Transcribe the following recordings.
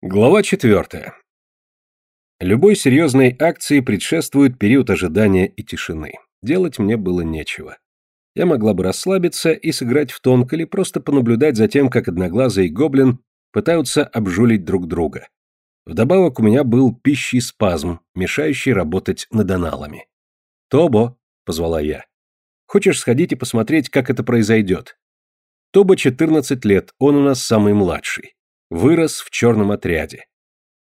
Глава четвертая. Любой серьезной акции предшествует период ожидания и тишины. Делать мне было нечего. Я могла бы расслабиться и сыграть в тонко или просто понаблюдать за тем, как Одноглазый Гоблин пытаются обжулить друг друга. Вдобавок у меня был пищий спазм, мешающий работать над аналами. «Тобо», — позвала я, — «хочешь сходить и посмотреть, как это произойдет?» Тобо 14 лет, он у нас самый младший. Вырос в черном отряде.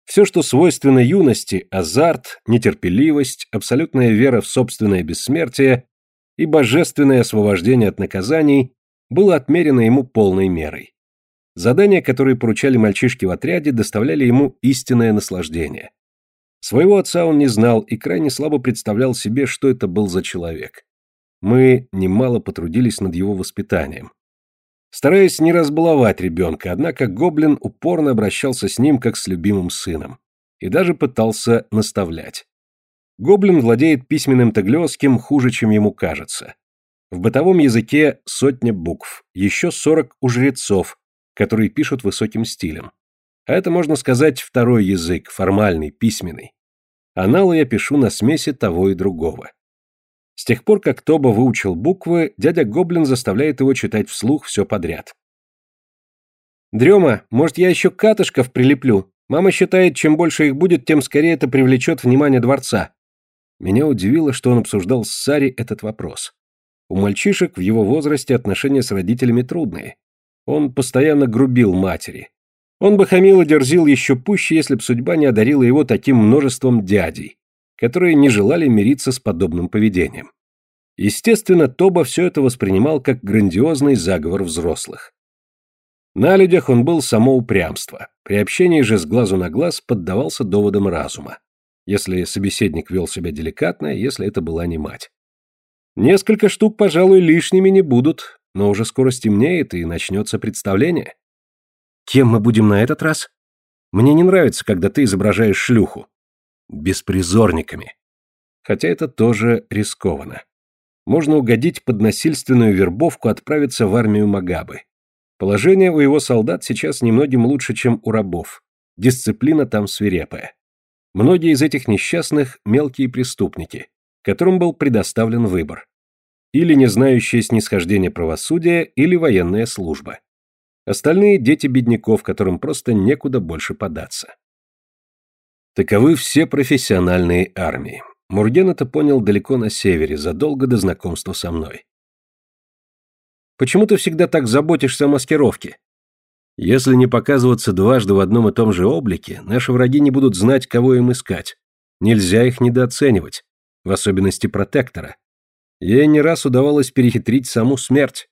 Все, что свойственно юности, азарт, нетерпеливость, абсолютная вера в собственное бессмертие и божественное освобождение от наказаний, было отмерено ему полной мерой. Задания, которые поручали мальчишки в отряде, доставляли ему истинное наслаждение. Своего отца он не знал и крайне слабо представлял себе, что это был за человек. Мы немало потрудились над его воспитанием. Стараясь не разбаловать ребенка, однако гоблин упорно обращался с ним как с любимым сыном. И даже пытался наставлять. Гоблин владеет письменным таглиосским хуже, чем ему кажется. В бытовом языке сотня букв, еще сорок у жрецов, которые пишут высоким стилем. А это, можно сказать, второй язык, формальный, письменный. Аналы я пишу на смеси того и другого. С тех пор, как Тоба выучил буквы, дядя Гоблин заставляет его читать вслух все подряд. «Дрема, может, я еще катышков прилеплю? Мама считает, чем больше их будет, тем скорее это привлечет внимание дворца». Меня удивило, что он обсуждал с Сари этот вопрос. У мальчишек в его возрасте отношения с родителями трудные. Он постоянно грубил матери. Он бы хамил и дерзил еще пуще, если б судьба не одарила его таким множеством дядей, которые не желали мириться с подобным поведением. Естественно, Тоба все это воспринимал как грандиозный заговор взрослых. На людях он был само упрямство, при общении же с глазу на глаз поддавался доводам разума, если собеседник вел себя деликатно, если это была не мать. Несколько штук, пожалуй, лишними не будут, но уже скоро стемнеет и начнется представление. Кем мы будем на этот раз? Мне не нравится, когда ты изображаешь шлюху беспризорниками. Хотя это тоже рискованно. Можно угодить под насильственную вербовку отправиться в армию Магабы. Положение у его солдат сейчас немногим лучше, чем у рабов. Дисциплина там свирепая. Многие из этих несчастных – мелкие преступники, которым был предоставлен выбор. Или не знающие снисхождения правосудия, или военная служба. Остальные – дети бедняков, которым просто некуда больше податься. Таковы все профессиональные армии. Мурген это понял далеко на севере, задолго до знакомства со мной. «Почему ты всегда так заботишься о маскировке?» «Если не показываться дважды в одном и том же облике, наши враги не будут знать, кого им искать. Нельзя их недооценивать, в особенности протектора. Ей не раз удавалось перехитрить саму смерть.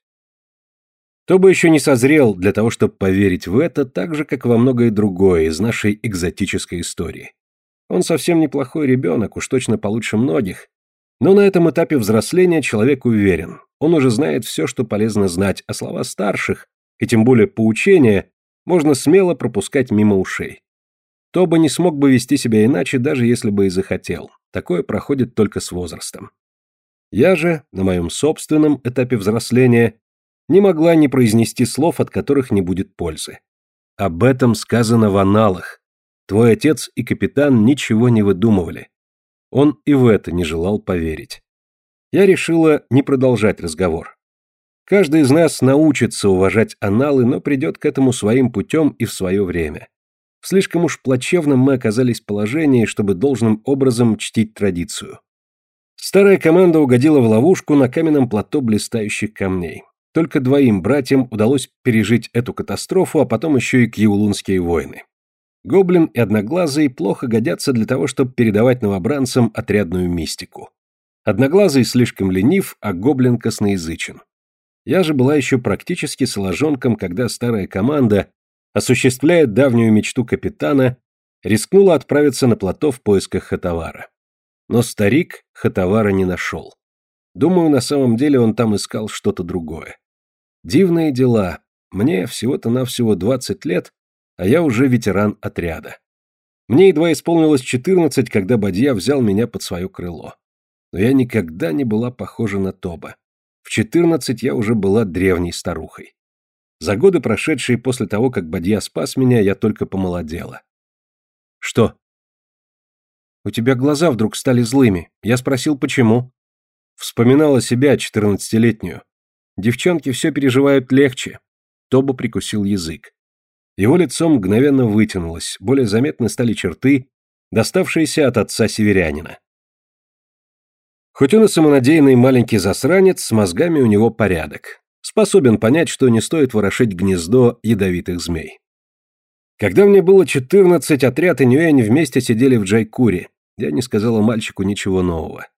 Кто бы еще не созрел для того, чтобы поверить в это, так же, как во многое другое из нашей экзотической истории. Он совсем неплохой ребенок, уж точно получше многих. Но на этом этапе взросления человек уверен. Он уже знает все, что полезно знать, а слова старших, и тем более поучения, можно смело пропускать мимо ушей. То не смог бы вести себя иначе, даже если бы и захотел. Такое проходит только с возрастом. Я же, на моем собственном этапе взросления, не могла не произнести слов, от которых не будет пользы. Об этом сказано в аналах, Твой отец и капитан ничего не выдумывали. Он и в это не желал поверить. Я решила не продолжать разговор. Каждый из нас научится уважать аналы, но придет к этому своим путем и в свое время. В слишком уж плачевном мы оказались положении, чтобы должным образом чтить традицию. Старая команда угодила в ловушку на каменном плато блистающих камней. Только двоим братьям удалось пережить эту катастрофу, а потом еще и кьюлунские войны. Гоблин и Одноглазый плохо годятся для того, чтобы передавать новобранцам отрядную мистику. Одноглазый слишком ленив, а Гоблин косноязычен. Я же была еще практически соложонком, когда старая команда, осуществляя давнюю мечту капитана, рискнула отправиться на плато в поисках Хатавара. Но старик Хатавара не нашел. Думаю, на самом деле он там искал что-то другое. Дивные дела. Мне всего-то навсего 20 лет, а я уже ветеран отряда. Мне едва исполнилось 14, когда Бадья взял меня под свое крыло. Но я никогда не была похожа на Тоба. В 14 я уже была древней старухой. За годы, прошедшие после того, как Бадья спас меня, я только помолодела. Что? У тебя глаза вдруг стали злыми. Я спросил, почему. Вспоминала себя, четырнадцатилетнюю. Девчонки все переживают легче. Тоба прикусил язык. Его лицо мгновенно вытянулось, более заметны стали черты, доставшиеся от отца северянина. Хоть он и самонадеянный маленький засранец, с мозгами у него порядок. Способен понять, что не стоит ворошить гнездо ядовитых змей. Когда мне было 14, отряд и Нюэнь вместе сидели в Джайкуре. Я не сказала мальчику ничего нового.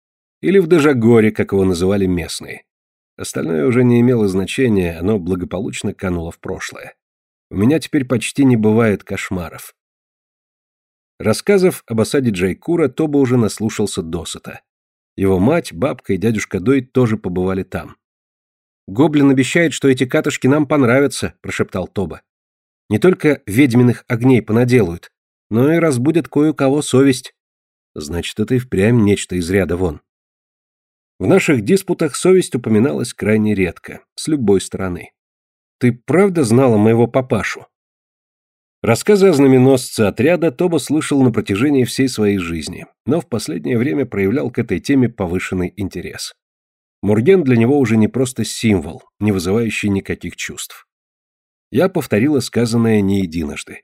Или в Дежагоре, как его называли местные. Остальное уже не имело значения, оно благополучно кануло в прошлое. У меня теперь почти не бывает кошмаров. Рассказов об осаде Джайкура Тоба уже наслушался досыта. Его мать, бабка и дядюшка Дой тоже побывали там. «Гоблин обещает, что эти катышки нам понравятся», – прошептал Тоба. «Не только ведьминых огней понаделают, но и разбудят кое-у-кого совесть». Значит, это и впрямь нечто из ряда вон. В наших диспутах совесть упоминалась крайне редко, с любой стороны. «Ты правда знала моего папашу?» Рассказы о знаменосце отряда Тоба слышал на протяжении всей своей жизни, но в последнее время проявлял к этой теме повышенный интерес. Мурген для него уже не просто символ, не вызывающий никаких чувств. Я повторила сказанное не единожды.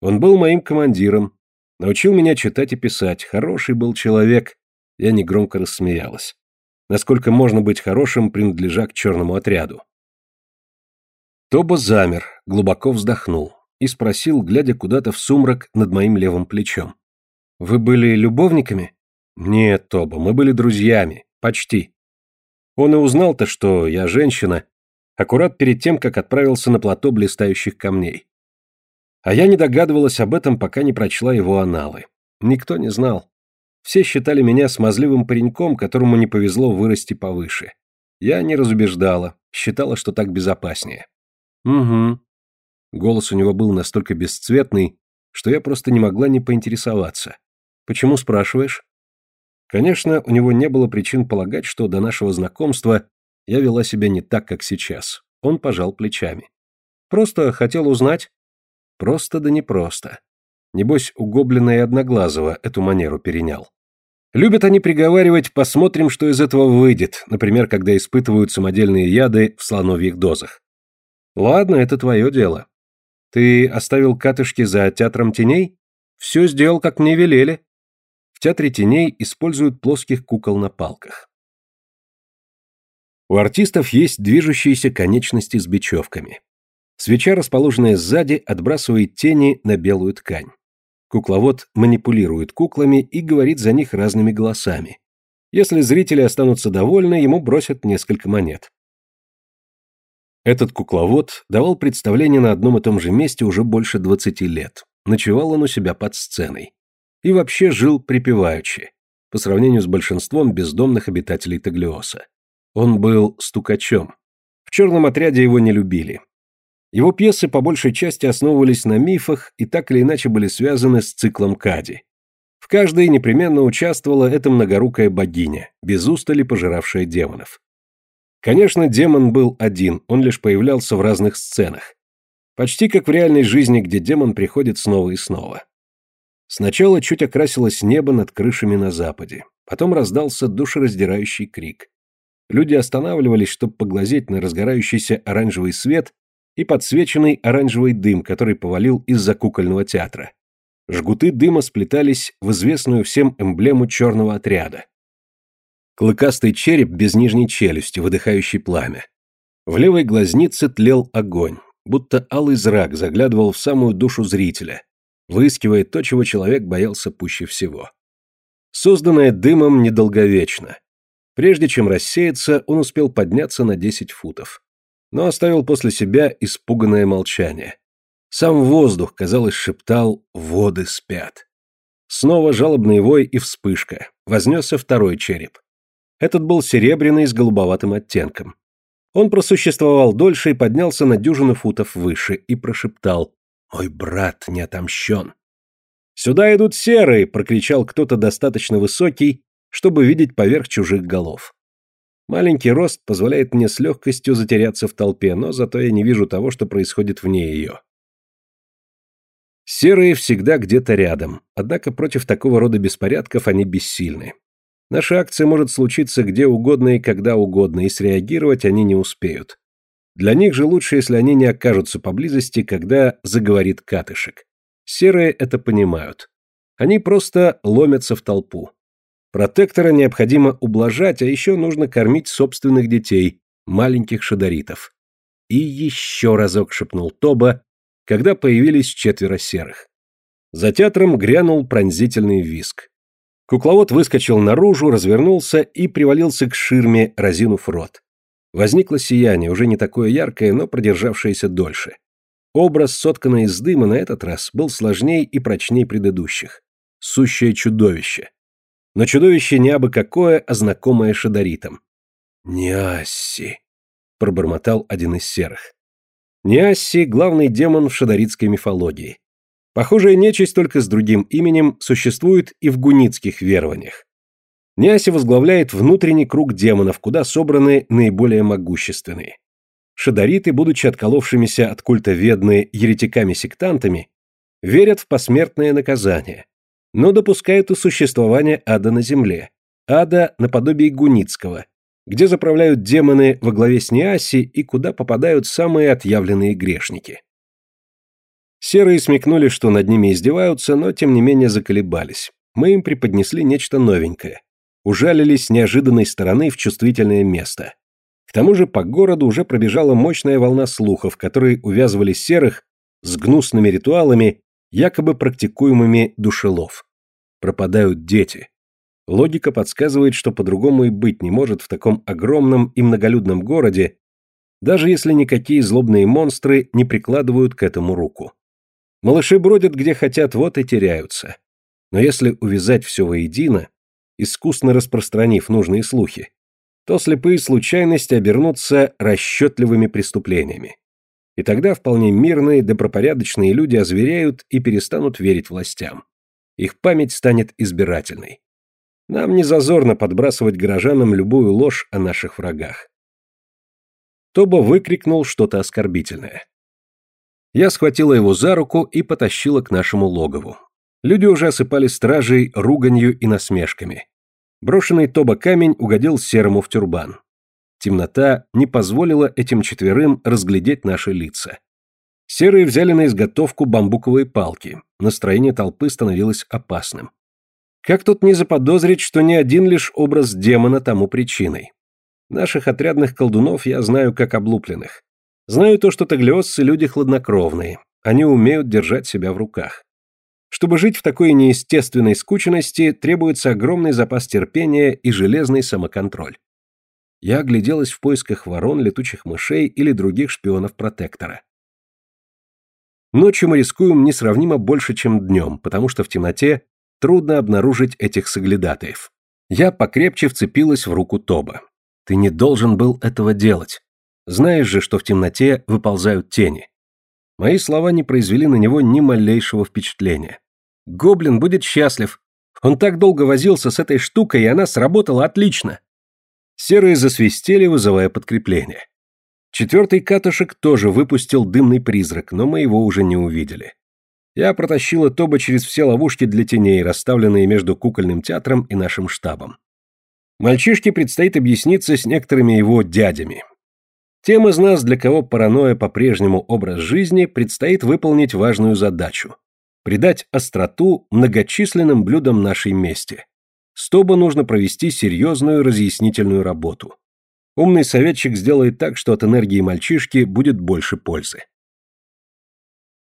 Он был моим командиром, научил меня читать и писать, хороший был человек. Я негромко рассмеялась. Насколько можно быть хорошим, принадлежа к черному отряду. Тоба замер, глубоко вздохнул и спросил, глядя куда-то в сумрак над моим левым плечом. «Вы были любовниками?» «Нет, Тоба, мы были друзьями. Почти». Он и узнал-то, что я женщина, аккурат перед тем, как отправился на плато блистающих камней. А я не догадывалась об этом, пока не прочла его аналы. Никто не знал. Все считали меня смазливым пареньком, которому не повезло вырасти повыше. Я не разубеждала, считала, что так безопаснее. Угу. Голос у него был настолько бесцветный, что я просто не могла не поинтересоваться. «Почему спрашиваешь?» Конечно, у него не было причин полагать, что до нашего знакомства я вела себя не так, как сейчас. Он пожал плечами. «Просто хотел узнать». Просто да непросто. Небось, у Гоблина и Одноглазого эту манеру перенял. Любят они приговаривать «посмотрим, что из этого выйдет», например, когда испытывают самодельные яды в слоновьих дозах. Ладно, это твое дело. Ты оставил катышки за театром теней? Все сделал, как мне велели. В театре теней используют плоских кукол на палках. У артистов есть движущиеся конечности с бечевками. Свеча, расположенная сзади, отбрасывает тени на белую ткань. Кукловод манипулирует куклами и говорит за них разными голосами. Если зрители останутся довольны, ему бросят несколько монет. Этот кукловод давал представление на одном и том же месте уже больше 20 лет. Ночевал он у себя под сценой. И вообще жил припеваючи, по сравнению с большинством бездомных обитателей Таглиоса. Он был стукачом. В черном отряде его не любили. Его пьесы по большей части основывались на мифах и так или иначе были связаны с циклом Кади. В каждой непременно участвовала эта многорукая богиня, без устали пожиравшая демонов. Конечно, демон был один, он лишь появлялся в разных сценах. Почти как в реальной жизни, где демон приходит снова и снова. Сначала чуть окрасилось небо над крышами на западе, потом раздался душераздирающий крик. Люди останавливались, чтобы поглазеть на разгорающийся оранжевый свет и подсвеченный оранжевый дым, который повалил из-за кукольного театра. Жгуты дыма сплетались в известную всем эмблему черного отряда. Клыкастый череп без нижней челюсти, выдыхающий пламя. В левой глазнице тлел огонь, будто алый зрак заглядывал в самую душу зрителя, выискивая то, чего человек боялся пуще всего. Созданное дымом недолговечно. Прежде чем рассеяться, он успел подняться на 10 футов. Но оставил после себя испуганное молчание. Сам воздух, казалось, шептал «воды спят». Снова жалобный вой и вспышка. Вознесся второй череп. Этот был серебряный с голубоватым оттенком. Он просуществовал дольше и поднялся на дюжину футов выше и прошептал «Мой брат не отомщен». «Сюда идут серые!» — прокричал кто-то достаточно высокий, чтобы видеть поверх чужих голов. Маленький рост позволяет мне с легкостью затеряться в толпе, но зато я не вижу того, что происходит вне ее. Серые всегда где-то рядом, однако против такого рода беспорядков они бессильны. Наша акция может случиться где угодно и когда угодно, и среагировать они не успеют. Для них же лучше, если они не окажутся поблизости, когда заговорит катышек. Серые это понимают. Они просто ломятся в толпу. Протектора необходимо ублажать, а еще нужно кормить собственных детей, маленьких шадаритов. И еще разок шепнул Тоба, когда появились четверо серых. За театром грянул пронзительный виск. Кукловод выскочил наружу, развернулся и привалился к ширме, разинув рот. Возникло сияние, уже не такое яркое, но продержавшееся дольше. Образ, сотканный из дыма, на этот раз был сложней и прочней предыдущих. Сущее чудовище. Но чудовище не абы какое, а знакомое шадаритам. «Неасси», — пробормотал один из серых. Неасси — главный демон в шадаритской мифологии. Похожая нечисть только с другим именем существует и в гуницких верованиях. Неаси возглавляет внутренний круг демонов, куда собраны наиболее могущественные. Шадариты, будучи отколовшимися от культа Ведны еретиками-сектантами, верят в посмертное наказание, но допускают и существование ада на земле, ада наподобие гуницкого, где заправляют демоны во главе с Неаси и куда попадают самые отъявленные грешники. Серые смекнули, что над ними издеваются, но тем не менее заколебались. Мы им преподнесли нечто новенькое. Ужалились с неожиданной стороны в чувствительное место. К тому же по городу уже пробежала мощная волна слухов, которые увязывали серых с гнусными ритуалами, якобы практикуемыми душелов. Пропадают дети. Логика подсказывает, что по-другому и быть не может в таком огромном и многолюдном городе, даже если никакие злобные монстры не прикладывают к этому руку. Малыши бродят где хотят, вот и теряются. Но если увязать все воедино, искусно распространив нужные слухи, то слепые случайности обернутся расчетливыми преступлениями. И тогда вполне мирные, добропорядочные люди озвереют и перестанут верить властям. Их память станет избирательной. Нам не зазорно подбрасывать горожанам любую ложь о наших врагах. Тоба выкрикнул что-то оскорбительное. Я схватила его за руку и потащила к нашему логову. Люди уже осыпали стражей руганью и насмешками. Брошенный Тоба камень угодил серому в тюрбан. Темнота не позволила этим четверым разглядеть наши лица. Серые взяли на изготовку бамбуковые палки. Настроение толпы становилось опасным. Как тут не заподозрить, что не один лишь образ демона тому причиной? Наших отрядных колдунов я знаю как облупленных. Знаю то, что таглиосцы люди хладнокровные. Они умеют держать себя в руках. Чтобы жить в такой неестественной скученности, требуется огромный запас терпения и железный самоконтроль. Я огляделась в поисках ворон, летучих мышей или других шпионов протектора. Ночью мы рискуем несравнимо больше, чем днем, потому что в темноте трудно обнаружить этих соглядатаев. Я покрепче вцепилась в руку Тоба. Ты не должен был этого делать. Знаешь же, что в темноте выползают тени. Мои слова не произвели на него ни малейшего впечатления. Гоблин будет счастлив. Он так долго возился с этой штукой, и она сработала отлично. Серые засвистели, вызывая подкрепление. Четвертый катушек тоже выпустил дымный призрак, но мы его уже не увидели. Я протащила Тоба через все ловушки для теней, расставленные между кукольным театром и нашим штабом. Мальчишке предстоит объясниться с некоторыми его дядями. Тем из нас, для кого паранойя по-прежнему образ жизни, предстоит выполнить важную задачу – придать остроту многочисленным блюдам нашей мести. С Тоба нужно провести серьезную разъяснительную работу. Умный советчик сделает так, что от энергии мальчишки будет больше пользы.